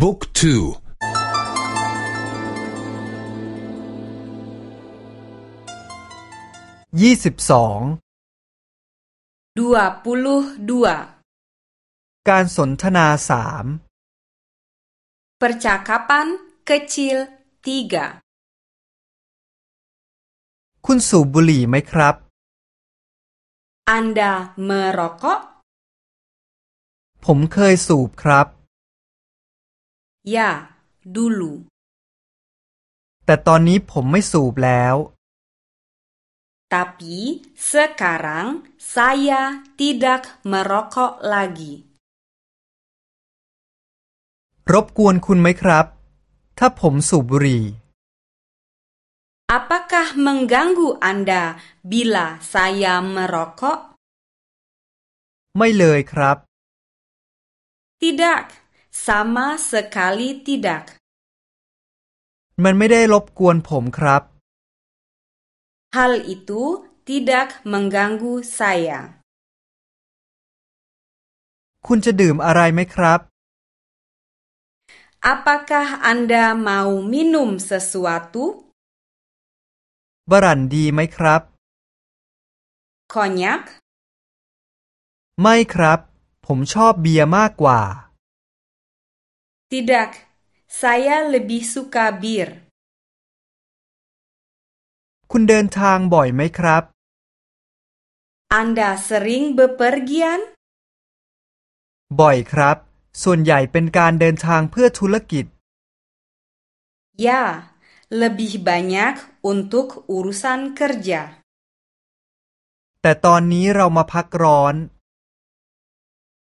บุ๊กทูยี่สิบสอง dua puluh dua การสนทนาสาม percakapan kecil tiga คุณสูบบุหรี่ไหมครับ Anda merokok ผมเคยสูบครับ ya dulu แต่ตอนนี้ผมไม่สูบแล้ว tapi sekarang saya tidak merokok lagi รบกวนคุณไหมครับ ถ้าผมสูบบุหรี่ Apakah mengganggu Anda bila saya merokok? ไม่เลยครับ Tidak, sama sekali tidak. มันไม่ได้รบกวนผมครับ Hal itu tidak mengganggu saya. คุณจะดื่มอะไรไหมครับ Apakah Anda mau minum sesuatu? บรันดีไหมครับ Konyak? ไม่ครับ ผมชอบเบียร์มากกว่า Tidak, saya lebih suka bir. คุณเดินทางบ่อยไหมครับ Anda sering bepergian? บ่อยครับ ส่วนใหญ่เป็นการเดินทางเพื่อธุรกิจ Ya, lebih banyak untuk urusan kerja. แต่ตอนนี้เรามาพักร้อน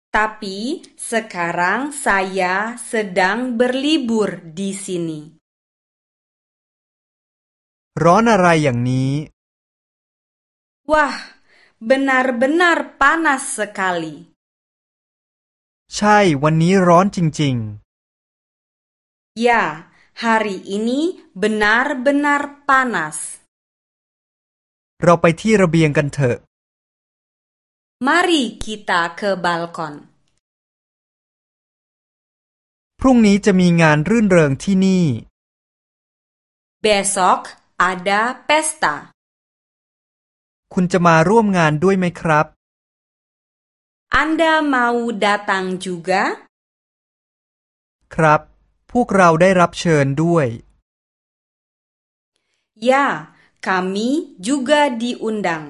Tapi sekarang saya sedang berlibur di sini. ร้อนอะไรอย่างนี้ Wah, benar-benar panas sekali. ใช่ วันนี้ร้อนจริง Ya, hari ini benar-benar panas. ๆเราไปที่ระเบียงกันเถอะ Mari kita ke balkon. พรุ่งนี้จะมีงานรื่นเริงที่นี่ Besok ada pesta. คุณจะมาร่วมงานด้วยไหมครับ Anda mau datang juga? ครับ พวกเราได้รับเชิญด้วย Ya, kami juga diundang.